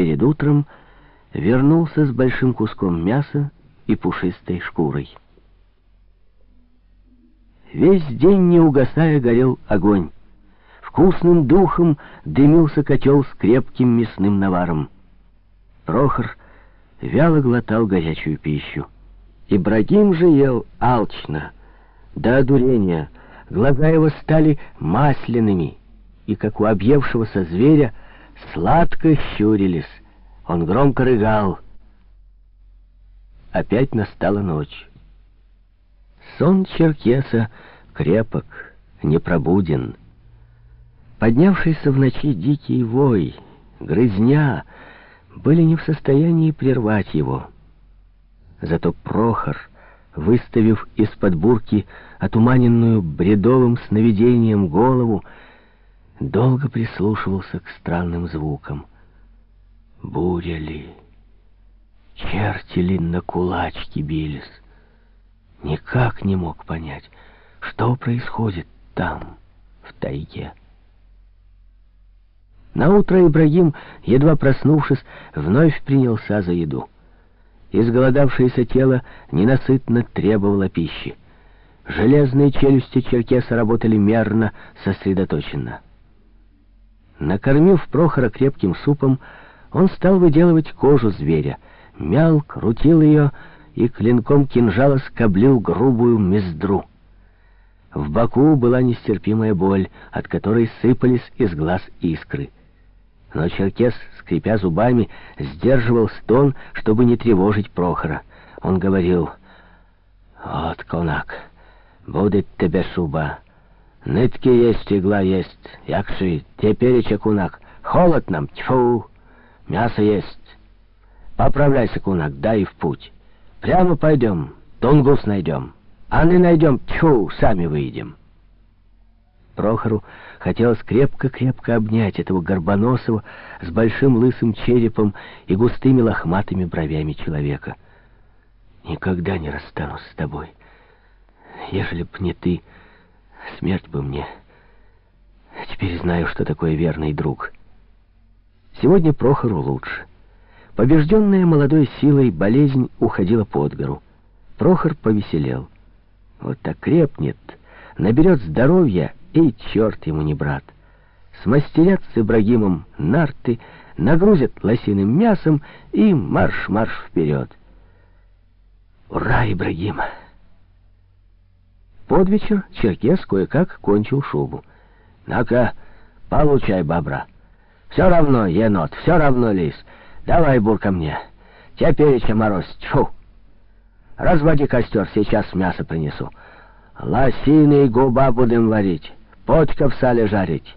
перед утром вернулся с большим куском мяса и пушистой шкурой. Весь день, не угасая, горел огонь. Вкусным духом дымился котел с крепким мясным наваром. Прохор вяло глотал горячую пищу. Ибрагим же ел алчно, до одурения. Глаза его стали масляными, и, как у объевшегося зверя, сладко щурились. Он громко рыгал. Опять настала ночь. Сон черкеса крепок, непробуден. Поднявшийся в ночи дикий вой, грызня, были не в состоянии прервать его. Зато Прохор, выставив из-под бурки отуманенную бредовым сновидением голову, долго прислушивался к странным звукам. Буря ли, черти ли на кулачки бились. Никак не мог понять, что происходит там, в тайге. Наутро Ибрагим, едва проснувшись, вновь принялся за еду. Изголодавшееся тело ненасытно требовало пищи. Железные челюсти черкеса работали мерно, сосредоточенно. Накормив Прохора крепким супом, он стал выделывать кожу зверя, мял, крутил ее и клинком кинжала скоблил грубую мездру. В боку была нестерпимая боль, от которой сыпались из глаз искры. Но Черкес, скрипя зубами, сдерживал стон, чтобы не тревожить Прохора. Он говорил, «Вот, конак, будет тебе шуба. Нитки есть, игла есть, якши, теперь кунак. Холод нам, тьфу, мясо есть. Поправляйся, кунак, дай в путь. Прямо пойдем, тунгус найдем. А не найдем, тьфу, сами выйдем». Прохору хотелось крепко-крепко обнять этого горбоносого с большим лысым черепом и густыми лохматыми бровями человека. «Никогда не расстанусь с тобой. Ежели б не ты, смерть бы мне. Теперь знаю, что такое верный друг». Сегодня Прохору лучше. Побежденная молодой силой болезнь уходила под гору. Прохор повеселел. Вот так крепнет, наберет здоровья и черт ему не брат. Смастерят с Ибрагимом нарты, нагрузят лосиным мясом и марш-марш вперед. Ура, Ибрагим! Под вечер Черкес кое-как кончил шубу. «Ну-ка, получай, бобра. Все равно, енот, все равно, лис. Давай, бур, ко мне. Теперь еще мороз. Разводи костер, сейчас мясо принесу. Лосиный губа будем варить». Почка в сале жарить.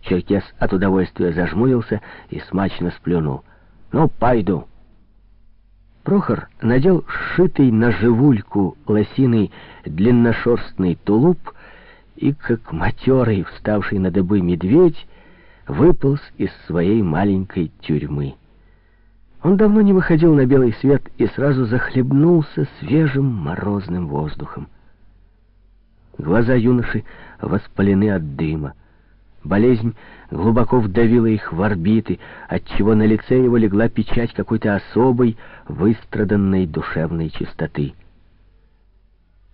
Черкес от удовольствия зажмурился и смачно сплюнул. «Ну, пойду». Прохор надел сшитый на живульку лосиный длинношерстный тулуп и, как матерый, вставший на дыбы медведь, выполз из своей маленькой тюрьмы. Он давно не выходил на белый свет и сразу захлебнулся свежим морозным воздухом. Глаза юноши воспалены от дыма. Болезнь глубоко вдавила их в орбиты, отчего на лице его легла печать какой-то особой, выстраданной душевной чистоты.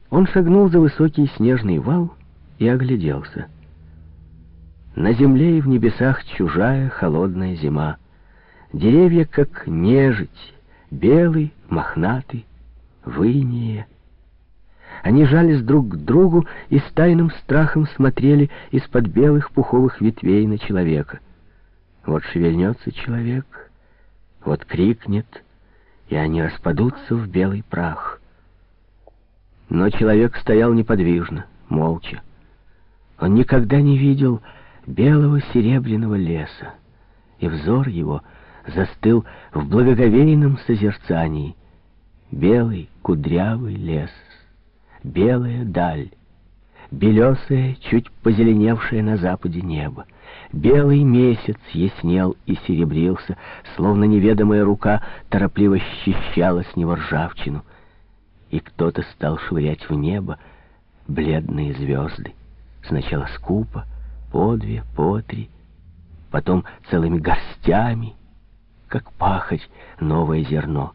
Он шагнул за высокий снежный вал и огляделся. На земле и в небесах чужая холодная зима. Деревья, как нежить, белый, мохнатый, выние. Они жались друг к другу и с тайным страхом смотрели из-под белых пуховых ветвей на человека. Вот шевельнется человек, вот крикнет, и они распадутся в белый прах. Но человек стоял неподвижно, молча. Он никогда не видел белого серебряного леса, и взор его застыл в благоговейном созерцании. Белый кудрявый лес — белая даль, белесое, чуть позеленевшее на западе небо. Белый месяц яснел и серебрился, словно неведомая рука торопливо счищала с него ржавчину. И кто-то стал швырять в небо бледные звезды. Сначала скупо, по две, по три, потом целыми горстями, как пахать новое зерно.